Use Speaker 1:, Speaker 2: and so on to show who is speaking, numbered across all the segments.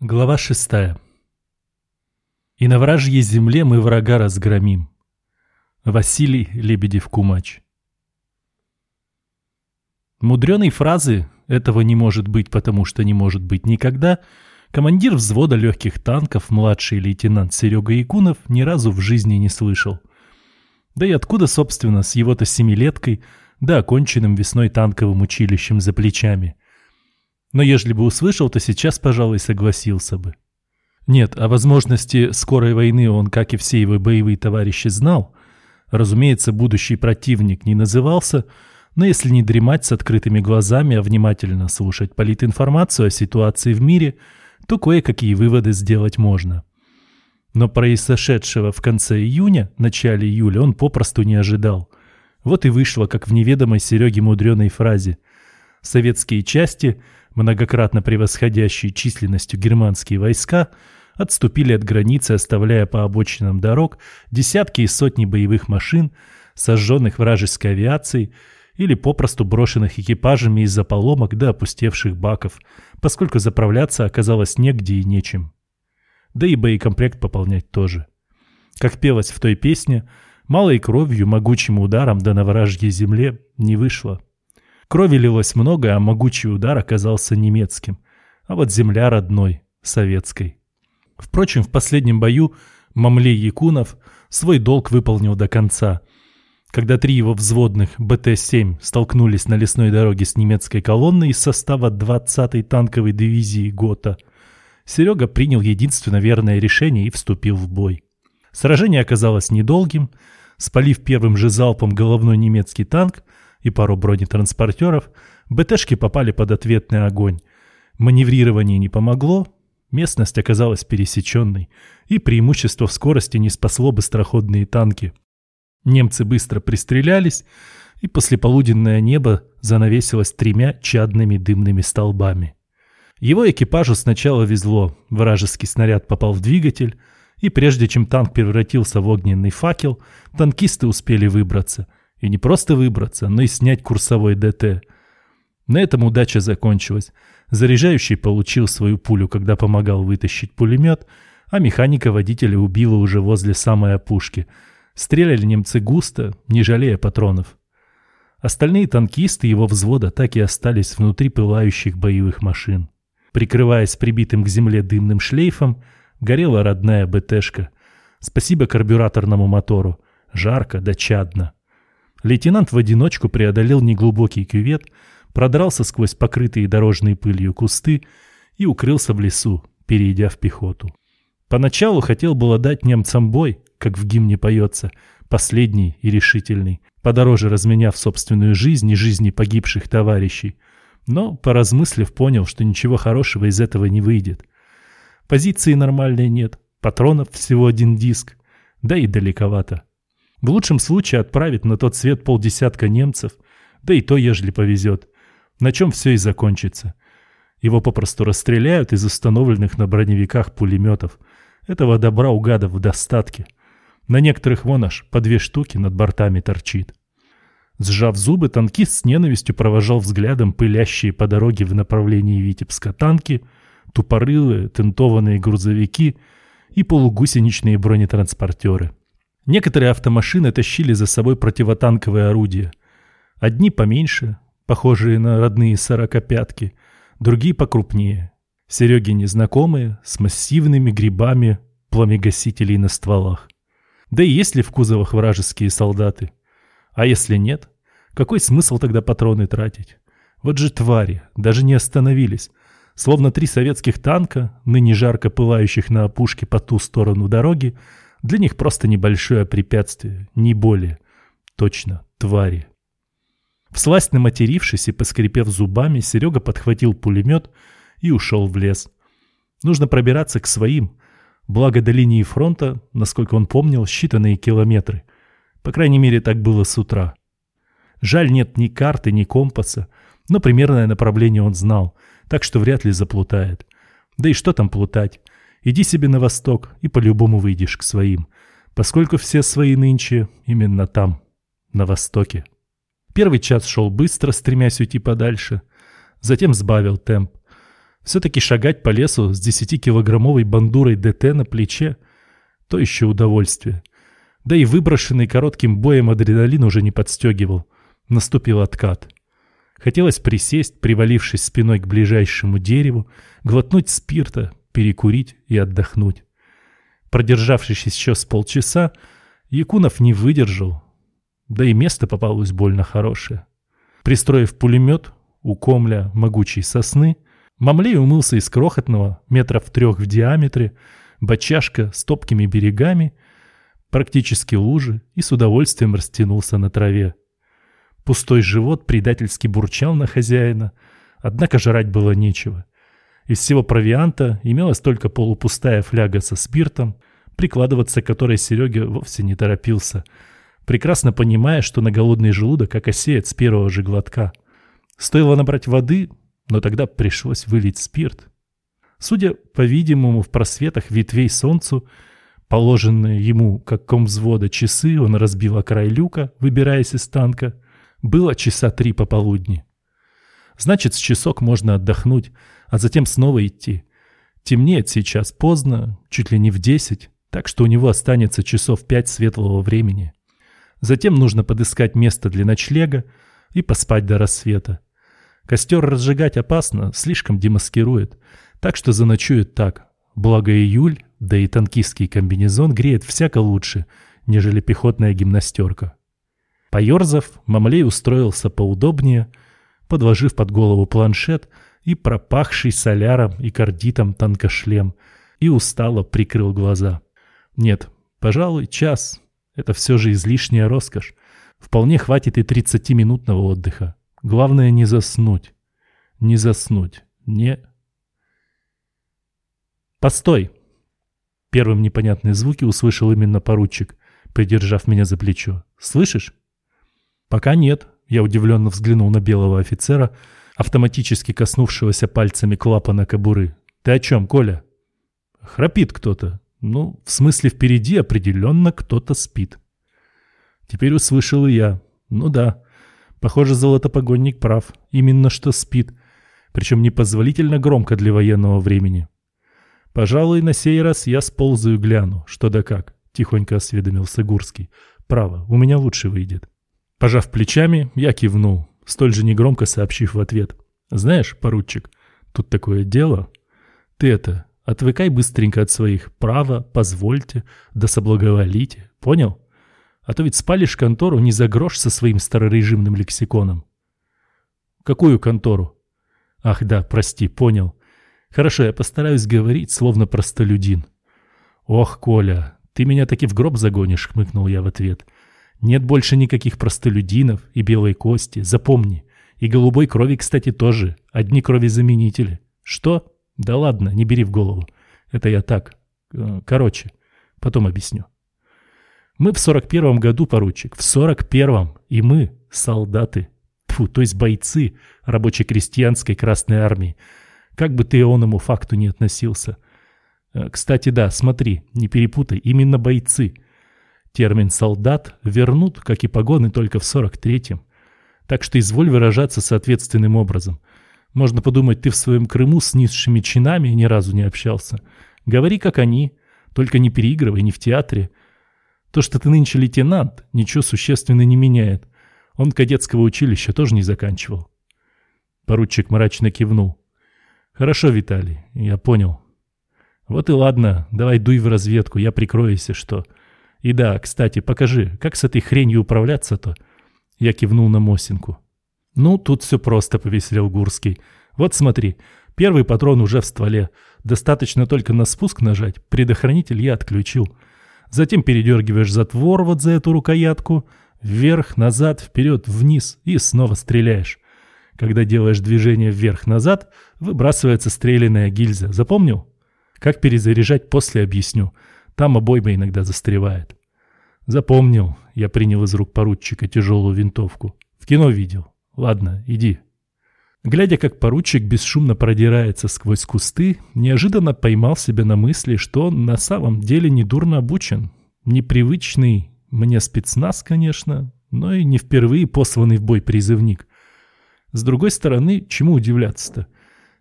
Speaker 1: Глава шестая. «И на вражьей земле мы врага разгромим». Василий Лебедев-Кумач. Мудреной фразы «этого не может быть, потому что не может быть никогда» командир взвода легких танков, младший лейтенант Серега Якунов, ни разу в жизни не слышал. Да и откуда, собственно, с его-то семилеткой, да оконченным весной танковым училищем за плечами – но ежели бы услышал, то сейчас, пожалуй, согласился бы. Нет, о возможности скорой войны он, как и все его боевые товарищи, знал. Разумеется, будущий противник не назывался, но если не дремать с открытыми глазами, а внимательно слушать политинформацию о ситуации в мире, то кое-какие выводы сделать можно. Но произошедшего в конце июня, начале июля он попросту не ожидал. Вот и вышло, как в неведомой Сереге мудреной фразе. Советские части – многократно превосходящие численностью германские войска, отступили от границы, оставляя по обочинам дорог десятки и сотни боевых машин, сожженных вражеской авиацией или попросту брошенных экипажами из-за поломок до опустевших баков, поскольку заправляться оказалось негде и нечем. Да и боекомплект пополнять тоже. Как пелось в той песне, малой кровью, могучим ударом да на вражьей земле не вышло. Крови лилось много, а могучий удар оказался немецким. А вот земля родной, советской. Впрочем, в последнем бою Мамлей Якунов свой долг выполнил до конца. Когда три его взводных БТ-7 столкнулись на лесной дороге с немецкой колонной из состава 20-й танковой дивизии ГОТА, Серега принял единственно верное решение и вступил в бой. Сражение оказалось недолгим. Спалив первым же залпом головной немецкий танк, и пару бронетранспортеров, БТшки попали под ответный огонь. Маневрирование не помогло, местность оказалась пересеченной, и преимущество в скорости не спасло быстроходные танки. Немцы быстро пристрелялись, и послеполуденное небо занавесилось тремя чадными дымными столбами. Его экипажу сначала везло, вражеский снаряд попал в двигатель, и прежде чем танк превратился в огненный факел, танкисты успели выбраться – и не просто выбраться, но и снять курсовой ДТ. На этом удача закончилась. Заряжающий получил свою пулю, когда помогал вытащить пулемет, а механика-водителя убила уже возле самой опушки. Стреляли немцы густо, не жалея патронов. Остальные танкисты его взвода так и остались внутри пылающих боевых машин. Прикрываясь прибитым к земле дымным шлейфом, горела родная БТшка. Спасибо карбюраторному мотору. Жарко да чадно. Лейтенант в одиночку преодолел неглубокий кювет, продрался сквозь покрытые дорожной пылью кусты и укрылся в лесу, перейдя в пехоту. Поначалу хотел было дать немцам бой, как в гимне поется, последний и решительный, подороже разменяв собственную жизнь и жизни погибших товарищей, но, поразмыслив, понял, что ничего хорошего из этого не выйдет. Позиции нормальной нет, патронов всего один диск, да и далековато. В лучшем случае отправить на тот свет полдесятка немцев, да и то, ежели повезет. На чем все и закончится. Его попросту расстреляют из установленных на броневиках пулеметов. Этого добра у гадов в достатке. На некоторых вон аж по две штуки над бортами торчит. Сжав зубы, танкист с ненавистью провожал взглядом пылящие по дороге в направлении Витебска танки, тупорылые, тентованные грузовики и полугусеничные бронетранспортеры. Некоторые автомашины тащили за собой противотанковые орудия. Одни поменьше, похожие на родные сорокопятки, другие покрупнее. Сереги незнакомые, с массивными грибами пламегасителей на стволах. Да и есть ли в кузовах вражеские солдаты? А если нет, какой смысл тогда патроны тратить? Вот же твари, даже не остановились. Словно три советских танка, ныне жарко пылающих на опушке по ту сторону дороги, для них просто небольшое препятствие, не более. Точно, твари. Всласть наматерившись и поскрипев зубами, Серега подхватил пулемет и ушел в лес. Нужно пробираться к своим. Благо до линии фронта, насколько он помнил, считанные километры. По крайней мере, так было с утра. Жаль, нет ни карты, ни компаса, но примерное направление он знал, так что вряд ли заплутает. Да и что там плутать? Иди себе на восток и по-любому выйдешь к своим, поскольку все свои нынче именно там, на востоке. Первый час шел быстро, стремясь уйти подальше, затем сбавил темп. Все-таки шагать по лесу с 10-килограммовой бандурой ДТ на плече – то еще удовольствие. Да и выброшенный коротким боем адреналин уже не подстегивал. Наступил откат. Хотелось присесть, привалившись спиной к ближайшему дереву, глотнуть спирта, перекурить и отдохнуть. Продержавшись еще с полчаса, Якунов не выдержал, да и место попалось больно хорошее. Пристроив пулемет у комля могучей сосны, Мамлей умылся из крохотного, метров трех в диаметре, бочашка с топкими берегами, практически лужи, и с удовольствием растянулся на траве. Пустой живот предательски бурчал на хозяина, однако жрать было нечего. Из всего провианта имелась только полупустая фляга со спиртом, прикладываться к которой Серега вовсе не торопился – прекрасно понимая, что на голодный желудок окосеет с первого же глотка. Стоило набрать воды, но тогда пришлось вылить спирт. Судя, по-видимому, в просветах ветвей солнцу, положенные ему, как ком взвода, часы, он разбил о край люка, выбираясь из танка, было часа три пополудни. Значит, с часок можно отдохнуть, а затем снова идти. Темнеет сейчас поздно, чуть ли не в десять, так что у него останется часов пять светлого времени. Затем нужно подыскать место для ночлега и поспать до рассвета. Костер разжигать опасно, слишком демаскирует, так что заночует так. Благо июль, да и танкистский комбинезон греет всяко лучше, нежели пехотная гимнастерка. Поерзав, Мамлей устроился поудобнее, подложив под голову планшет и пропахший соляром и кардитом танкошлем, и устало прикрыл глаза. Нет, пожалуй, час, это все же излишняя роскошь. Вполне хватит и 30-минутного отдыха. Главное не заснуть. Не заснуть. Не... «Постой!» Первым непонятные звуки услышал именно поручик, придержав меня за плечо. «Слышишь?» «Пока нет», — я удивленно взглянул на белого офицера, автоматически коснувшегося пальцами клапана кобуры. «Ты о чем, Коля?» «Храпит кто-то», ну, в смысле впереди определенно кто-то спит. Теперь услышал и я. Ну да, похоже, золотопогонник прав. Именно что спит. Причем непозволительно громко для военного времени. Пожалуй, на сей раз я сползаю гляну, что да как, тихонько осведомился Гурский. Право, у меня лучше выйдет. Пожав плечами, я кивнул, столь же негромко сообщив в ответ. Знаешь, поручик, тут такое дело. Ты это, Отвыкай быстренько от своих «право», «позвольте», «да соблаговолите». Понял? А то ведь спалишь контору не за грош со своим старорежимным лексиконом. Какую контору? Ах да, прости, понял. Хорошо, я постараюсь говорить, словно простолюдин. Ох, Коля, ты меня таки в гроб загонишь, хмыкнул я в ответ. Нет больше никаких простолюдинов и белой кости, запомни. И голубой крови, кстати, тоже. Одни крови заменители. Что? Да ладно, не бери в голову. Это я так. Э, короче, потом объясню. Мы в 41-м году, поручик, в 41-м. И мы солдаты. Тьфу, то есть бойцы рабоче-крестьянской Красной Армии. Как бы ты оному факту не относился. Э, кстати, да, смотри, не перепутай, именно бойцы. Термин «солдат» вернут, как и погоны, только в 43-м. Так что изволь выражаться соответственным образом. Можно подумать, ты в своем Крыму с низшими чинами ни разу не общался. Говори, как они, только не переигрывай, не в театре. То, что ты нынче лейтенант, ничего существенно не меняет. Он кадетского училища тоже не заканчивал. Поручик мрачно кивнул. Хорошо, Виталий, я понял. Вот и ладно, давай дуй в разведку, я прикрою, если что. И да, кстати, покажи, как с этой хренью управляться-то? Я кивнул на Мосинку. «Ну, тут все просто», — повеселил Гурский. «Вот смотри, первый патрон уже в стволе. Достаточно только на спуск нажать, предохранитель я отключил. Затем передергиваешь затвор вот за эту рукоятку, вверх, назад, вперед, вниз и снова стреляешь. Когда делаешь движение вверх-назад, выбрасывается стрелянная гильза. Запомнил? Как перезаряжать после объясню. Там обойма иногда застревает. Запомнил. Я принял из рук поручика тяжелую винтовку. В кино видел. Ладно, иди. Глядя, как поручик бесшумно продирается сквозь кусты, неожиданно поймал себя на мысли, что он на самом деле недурно обучен. Непривычный мне спецназ, конечно, но и не впервые посланный в бой призывник. С другой стороны, чему удивляться-то?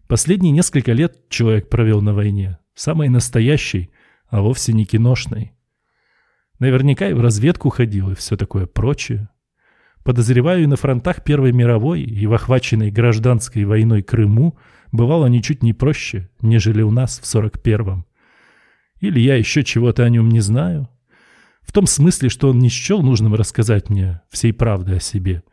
Speaker 1: Последние несколько лет человек провел на войне. Самой настоящей, а вовсе не киношной. Наверняка и в разведку ходил, и все такое прочее. Подозреваю, и на фронтах Первой мировой, и в охваченной гражданской войной Крыму бывало ничуть не проще, нежели у нас в 41-м. Или я еще чего-то о нем не знаю. В том смысле, что он не счел нужным рассказать мне всей правды о себе.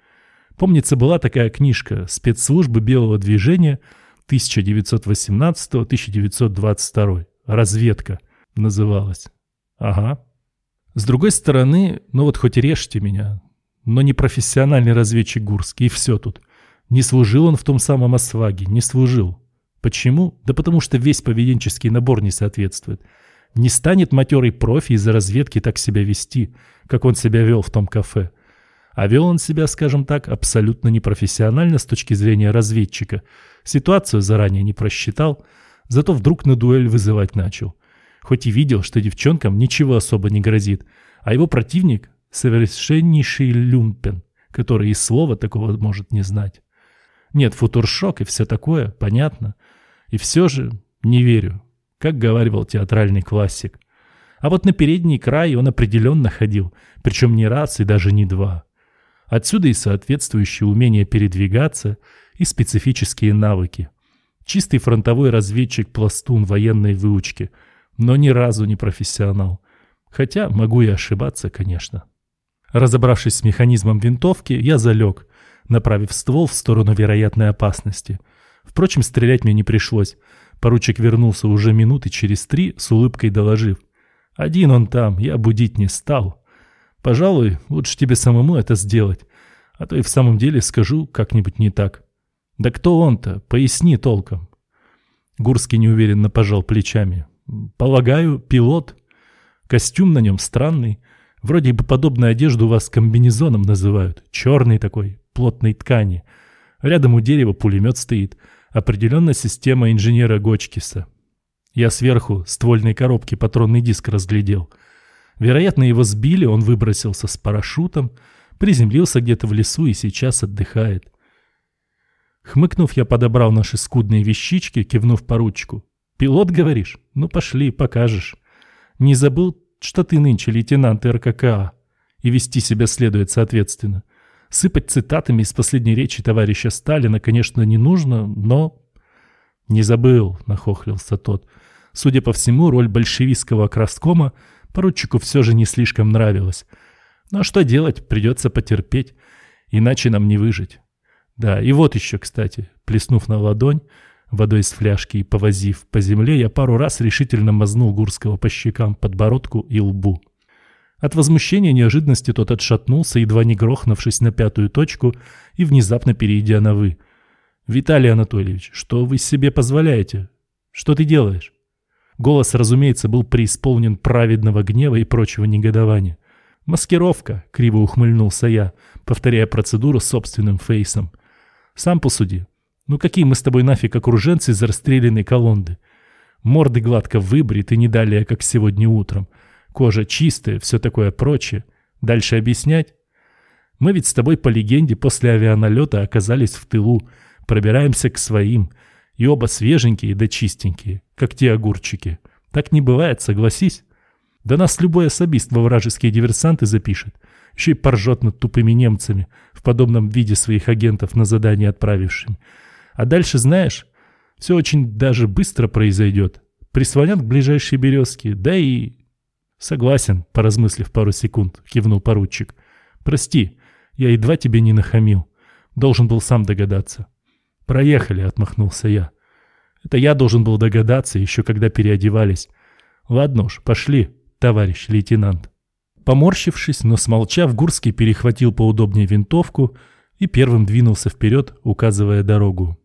Speaker 1: Помнится, была такая книжка «Спецслужбы белого движения» 1918-1922. «Разведка» называлась. Ага. С другой стороны, ну вот хоть режьте меня, но не профессиональный разведчик Гурский, и все тут. Не служил он в том самом осваге, не служил. Почему? Да потому что весь поведенческий набор не соответствует. Не станет матерый профи из-за разведки так себя вести, как он себя вел в том кафе. А вел он себя, скажем так, абсолютно непрофессионально с точки зрения разведчика. Ситуацию заранее не просчитал, зато вдруг на дуэль вызывать начал. Хоть и видел, что девчонкам ничего особо не грозит, а его противник – совершеннейший люмпен, который и слова такого может не знать. Нет, футуршок и все такое, понятно. И все же не верю, как говаривал театральный классик. А вот на передний край он определенно ходил, причем не раз и даже не два. Отсюда и соответствующее умение передвигаться и специфические навыки. Чистый фронтовой разведчик-пластун военной выучки, но ни разу не профессионал. Хотя могу и ошибаться, конечно. Разобравшись с механизмом винтовки, я залег, направив ствол в сторону вероятной опасности. Впрочем, стрелять мне не пришлось. Поручик вернулся уже минуты через три, с улыбкой доложив. «Один он там, я будить не стал. Пожалуй, лучше тебе самому это сделать, а то и в самом деле скажу как-нибудь не так». «Да кто он-то? Поясни толком». Гурский неуверенно пожал плечами. «Полагаю, пилот. Костюм на нем странный. Вроде бы подобную одежду у вас комбинезоном называют. Черный такой, плотной ткани. Рядом у дерева пулемет стоит. Определенно система инженера Гочкиса. Я сверху ствольной коробки патронный диск разглядел. Вероятно, его сбили, он выбросился с парашютом, приземлился где-то в лесу и сейчас отдыхает. Хмыкнув, я подобрал наши скудные вещички, кивнув по ручку. «Пилот, говоришь? Ну, пошли, покажешь. Не забыл, что ты нынче лейтенант РККА, и вести себя следует соответственно. Сыпать цитатами из последней речи товарища Сталина, конечно, не нужно, но... «Не забыл», — нахохлился тот. Судя по всему, роль большевистского краскома поручику все же не слишком нравилась. Но что делать, придется потерпеть, иначе нам не выжить. Да, и вот еще, кстати, плеснув на ладонь, водой из фляжки и повозив по земле, я пару раз решительно мазнул Гурского по щекам, подбородку и лбу. От возмущения неожиданности тот отшатнулся, едва не грохнувшись на пятую точку и внезапно перейдя на «вы». «Виталий Анатольевич, что вы себе позволяете? Что ты делаешь?» Голос, разумеется, был преисполнен праведного гнева и прочего негодования. «Маскировка», — криво ухмыльнулся я, повторяя процедуру собственным фейсом. «Сам посуди. Ну какие мы с тобой нафиг окруженцы из расстрелянной колонды? Морды гладко выбриты не далее, как сегодня утром. Кожа чистая, все такое прочее. Дальше объяснять? Мы ведь с тобой по легенде после авианалета оказались в тылу, пробираемся к своим, и оба свеженькие да чистенькие, как те огурчики. Так не бывает, согласись. Да нас любой особист во вражеские диверсанты запишет. Еще и поржет над тупыми немцами, в подобном виде своих агентов на задание отправившими. А дальше, знаешь, все очень даже быстро произойдет. Прислонят к ближайшей березке, да и «Согласен», — поразмыслив пару секунд, кивнул поручик. «Прости, я едва тебе не нахамил. Должен был сам догадаться». «Проехали», — отмахнулся я. «Это я должен был догадаться, еще когда переодевались. Ладно уж, пошли, товарищ лейтенант». Поморщившись, но смолчав, Гурский перехватил поудобнее винтовку и первым двинулся вперед, указывая дорогу.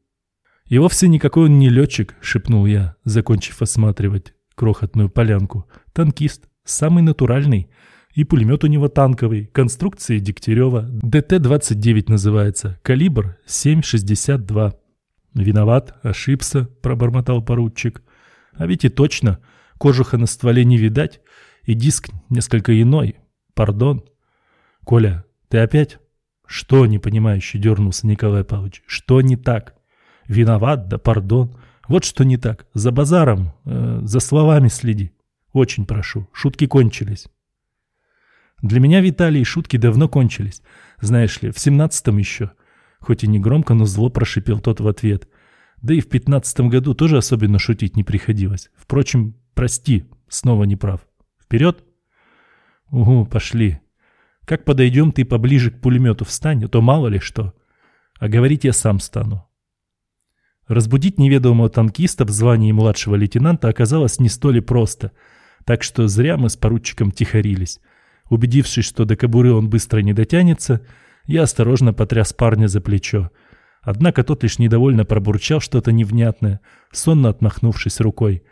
Speaker 1: «И вовсе никакой он не летчик», — шепнул я, закончив осматривать крохотную полянку. «Танкист. Самый натуральный. И пулемет у него танковый, конструкции Дегтярева. ДТ-29 называется. Калибр 7,62. Виноват, ошибся, пробормотал поручик. А ведь и точно, кожуха на стволе не видать, и диск несколько иной. Пардон. Коля, ты опять? Что непонимающе дернулся Николай Павлович? Что не так? Виноват, да пардон. Вот что не так. За базаром, э, за словами следи. Очень прошу. Шутки кончились. Для меня, Виталий, шутки давно кончились. Знаешь ли, в семнадцатом еще. Хоть и не громко, но зло прошипел тот в ответ. Да и в пятнадцатом году тоже особенно шутить не приходилось. Впрочем, прости, снова не прав. Вперед? Угу, пошли. Как подойдем, ты поближе к пулемету встань, а то мало ли что. А говорить я сам стану. Разбудить неведомого танкиста в звании младшего лейтенанта оказалось не столь просто, так что зря мы с поручиком тихорились. Убедившись, что до кобуры он быстро не дотянется, я осторожно потряс парня за плечо. Однако тот лишь недовольно пробурчал что-то невнятное, сонно отмахнувшись рукой.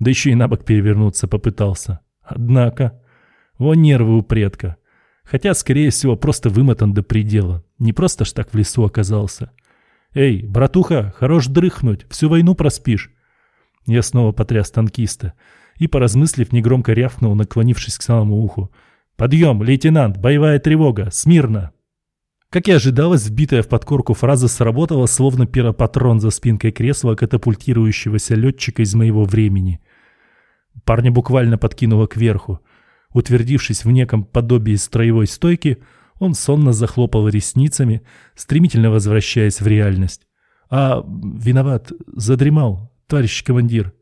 Speaker 1: Да еще и на бок перевернуться попытался. Однако... Вон нервы у предка. Хотя, скорее всего, просто вымотан до предела. Не просто ж так в лесу оказался. «Эй, братуха, хорош дрыхнуть, всю войну проспишь». Я снова потряс танкиста и, поразмыслив, негромко рявкнул, наклонившись к самому уху. «Подъем, лейтенант, боевая тревога, смирно!» Как и ожидалось, вбитая в подкорку фраза сработала, словно пиропатрон за спинкой кресла катапультирующегося летчика из моего времени. Парня буквально подкинуло кверху. Утвердившись в неком подобии строевой стойки, он сонно захлопал ресницами, стремительно возвращаясь в реальность. «А, виноват, задремал, товарищ командир».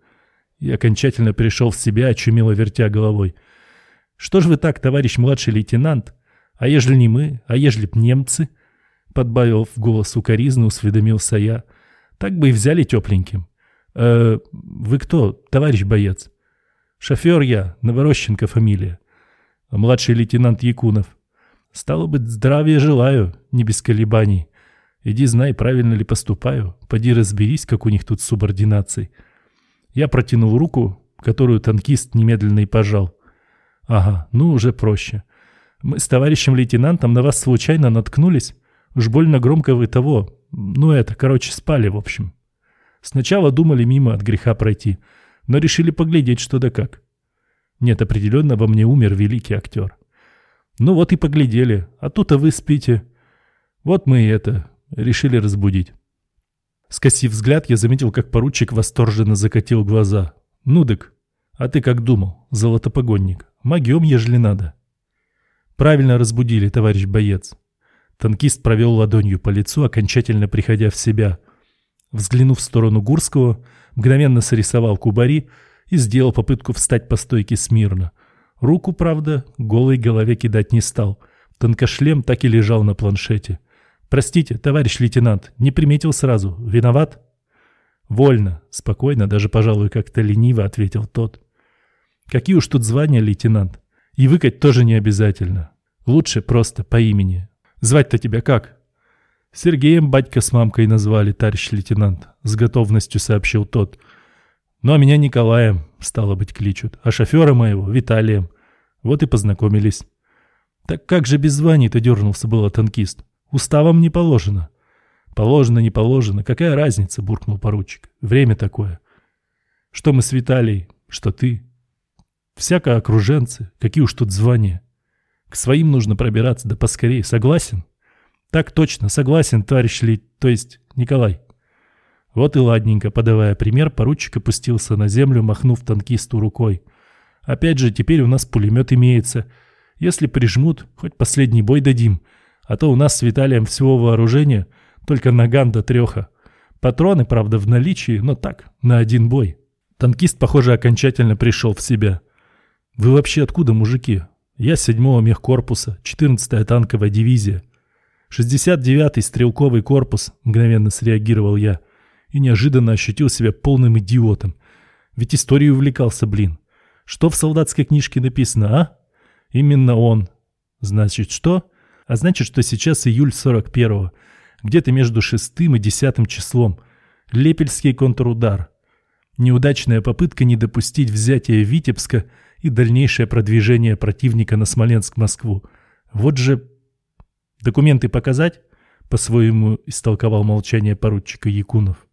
Speaker 1: И окончательно пришел в себя, очумело вертя головой. «Что ж вы так, товарищ младший лейтенант? А ежели не мы, а ежели б немцы?» Подбавил в голос укоризну, усведомился я. «Так бы и взяли тепленьким». «Э, вы кто, товарищ боец?» «Шофер я, Новорощенко фамилия. Младший лейтенант Якунов». «Стало быть, здравия желаю, не без колебаний. Иди знай, правильно ли поступаю. Поди разберись, как у них тут с субординацией». Я протянул руку, которую танкист немедленно и пожал. «Ага, ну уже проще. Мы с товарищем лейтенантом на вас случайно наткнулись. Уж больно громко вы того. Ну это, короче, спали, в общем. Сначала думали мимо от греха пройти, но решили поглядеть, что да как. Нет, определенно во мне умер великий актер. Ну вот и поглядели, а тут-то вы спите. Вот мы и это, решили разбудить. Скосив взгляд, я заметил, как поручик восторженно закатил глаза. «Ну дык, а ты как думал, золотопогонник? Могем, ежели надо». Правильно разбудили, товарищ боец. Танкист провел ладонью по лицу, окончательно приходя в себя. Взглянув в сторону Гурского, мгновенно срисовал кубари и сделал попытку встать по стойке смирно. Руку, правда, голой голове кидать не стал. Тонкошлем так и лежал на планшете. «Простите, товарищ лейтенант, не приметил сразу. Виноват?» «Вольно», — спокойно, даже, пожалуй, как-то лениво ответил тот. «Какие уж тут звания, лейтенант? И выкать тоже не обязательно. Лучше просто по имени. Звать-то тебя как? Сергеем батька с мамкой назвали, товарищ лейтенант, с готовностью сообщил тот. Ну а меня Николаем, стало быть, кличут, а шофера моего Виталием. Вот и познакомились. Так как же без званий-то дернулся было танкист? Уставом не положено. Положено, не положено. Какая разница, буркнул поручик. Время такое. Что мы с Виталией, что ты. Всяко окруженцы, какие уж тут звания. К своим нужно пробираться, да поскорее. Согласен? Так точно, согласен, товарищ Ли, то есть Николай. Вот и ладненько, подавая пример, поручик опустился на землю, махнув танкисту рукой. Опять же, теперь у нас пулемет имеется. Если прижмут, хоть последний бой дадим. А то у нас с Виталием всего вооружения только наган до треха. Патроны, правда, в наличии, но так, на один бой. Танкист, похоже, окончательно пришел в себя. «Вы вообще откуда, мужики? Я с 7-го мехкорпуса, 14-я танковая дивизия. 69-й стрелковый корпус», — мгновенно среагировал я. И неожиданно ощутил себя полным идиотом. Ведь историей увлекался, блин. Что в солдатской книжке написано, а? Именно он. Значит, что? А значит, что сейчас июль 41-го. Где-то между шестым и десятым числом. Лепельский контрудар. Неудачная попытка не допустить взятия Витебска — и дальнейшее продвижение противника на Смоленск-Москву. Вот же... Документы показать? По-своему истолковал молчание поручика Якунов.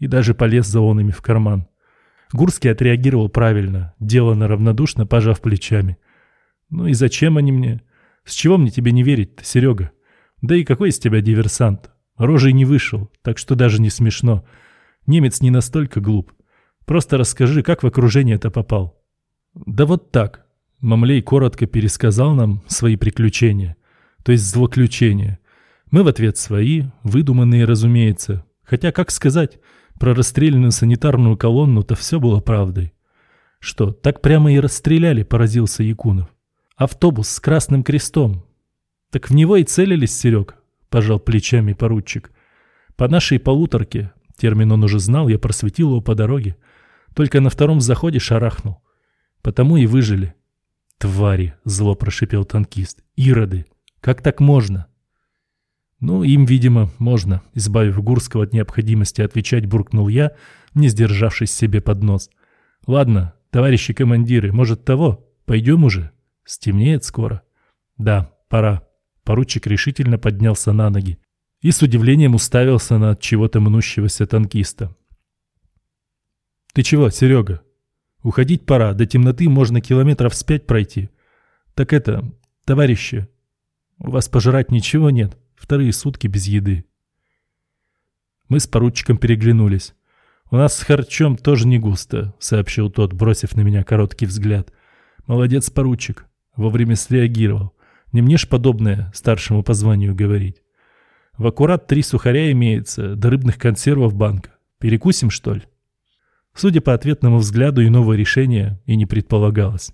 Speaker 1: И даже полез за онами в карман. Гурский отреагировал правильно, делано равнодушно, пожав плечами. «Ну и зачем они мне? С чего мне тебе не верить-то, Серега? Да и какой из тебя диверсант? Рожей не вышел, так что даже не смешно. Немец не настолько глуп. Просто расскажи, как в окружение это попал. Да вот так. Мамлей коротко пересказал нам свои приключения, то есть злоключения. Мы в ответ свои, выдуманные, разумеется. Хотя, как сказать, про расстрелянную санитарную колонну-то все было правдой. Что, так прямо и расстреляли, поразился Якунов. Автобус с красным крестом. Так в него и целились, Серег, пожал плечами поручик. По нашей полуторке, термин он уже знал, я просветил его по дороге. Только на втором заходе шарахнул. Потому и выжили. Твари, зло прошипел танкист. Ироды. Как так можно? Ну, им, видимо, можно, избавив Гурского от необходимости отвечать, буркнул я, не сдержавшись себе под нос. Ладно, товарищи командиры, может того, пойдем уже? Стемнеет скоро. Да, пора. Поручик решительно поднялся на ноги и с удивлением уставился на чего-то мнущегося танкиста. «Ты чего, Серега? Уходить пора, до темноты можно километров с пять пройти. Так это, товарищи, у вас пожрать ничего нет, вторые сутки без еды». Мы с поручиком переглянулись. «У нас с харчом тоже не густо», — сообщил тот, бросив на меня короткий взгляд. «Молодец, поручик. Вовремя среагировал. Не мне ж подобное старшему по званию говорить. В аккурат три сухаря имеется, до рыбных консервов банка. Перекусим, что ли?» Судя по ответному взгляду, иного решения и не предполагалось.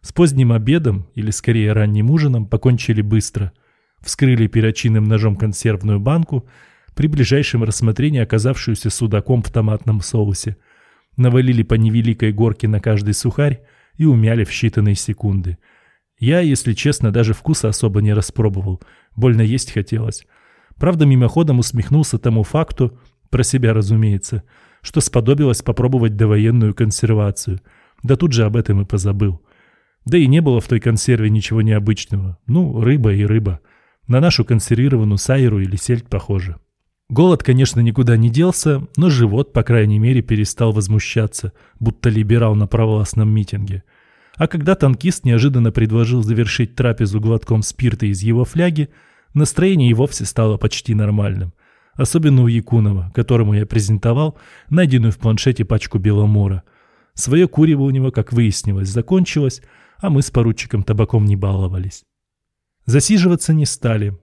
Speaker 1: С поздним обедом, или скорее ранним ужином, покончили быстро. Вскрыли перочинным ножом консервную банку, при ближайшем рассмотрении оказавшуюся судаком в томатном соусе. Навалили по невеликой горке на каждый сухарь и умяли в считанные секунды – я, если честно, даже вкуса особо не распробовал. Больно есть хотелось. Правда, мимоходом усмехнулся тому факту, про себя, разумеется, что сподобилось попробовать довоенную консервацию. Да тут же об этом и позабыл. Да и не было в той консерве ничего необычного. Ну, рыба и рыба. На нашу консервированную сайру или сельдь похоже. Голод, конечно, никуда не делся, но живот, по крайней мере, перестал возмущаться, будто либерал на провластном митинге. А когда танкист неожиданно предложил завершить трапезу глотком спирта из его фляги, настроение и вовсе стало почти нормальным. Особенно у Якунова, которому я презентовал найденную в планшете пачку Беломора. Свое курево у него, как выяснилось, закончилось, а мы с поручиком табаком не баловались. Засиживаться не стали.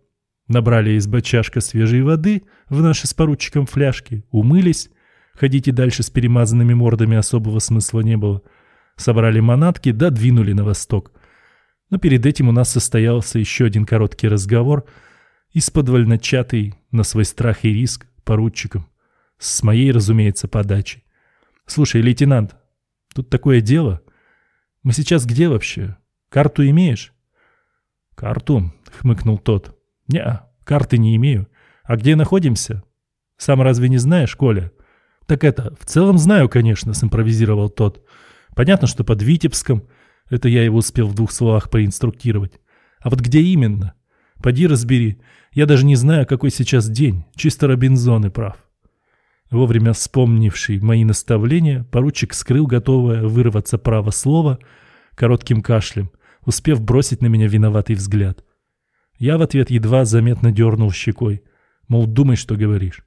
Speaker 1: Набрали из бочашка свежей воды в наши с поручиком фляжки, умылись. Ходить и дальше с перемазанными мордами особого смысла не было – собрали манатки, да двинули на восток. Но перед этим у нас состоялся еще один короткий разговор, из-под на свой страх и риск поручиком, с моей, разумеется, подачей. «Слушай, лейтенант, тут такое дело. Мы сейчас где вообще? Карту имеешь?» «Карту?» — хмыкнул тот. «Не, карты не имею. А где находимся? Сам разве не знаешь, Коля?» «Так это, в целом знаю, конечно», — симпровизировал тот. Понятно, что под Витебском. Это я его успел в двух словах проинструктировать. А вот где именно? Поди разбери. Я даже не знаю, какой сейчас день. Чисто Робинзон и прав. Вовремя вспомнивший мои наставления, поручик скрыл готовое вырваться право слова коротким кашлем, успев бросить на меня виноватый взгляд. Я в ответ едва заметно дернул щекой, мол, думай, что говоришь.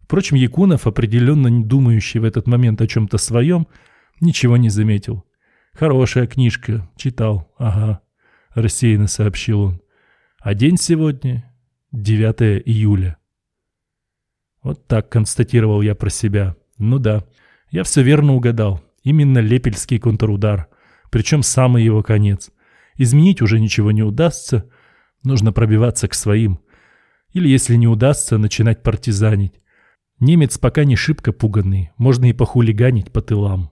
Speaker 1: Впрочем, Якунов, определенно не думающий в этот момент о чем-то своем, Ничего не заметил. Хорошая книжка. Читал. Ага. Рассеянно сообщил он. А день сегодня 9 июля. Вот так констатировал я про себя. Ну да, я все верно угадал. Именно Лепельский контрудар. Причем самый его конец. Изменить уже ничего не удастся. Нужно пробиваться к своим. Или, если не удастся, начинать партизанить. Немец пока не шибко пуганный. Можно и похулиганить по тылам.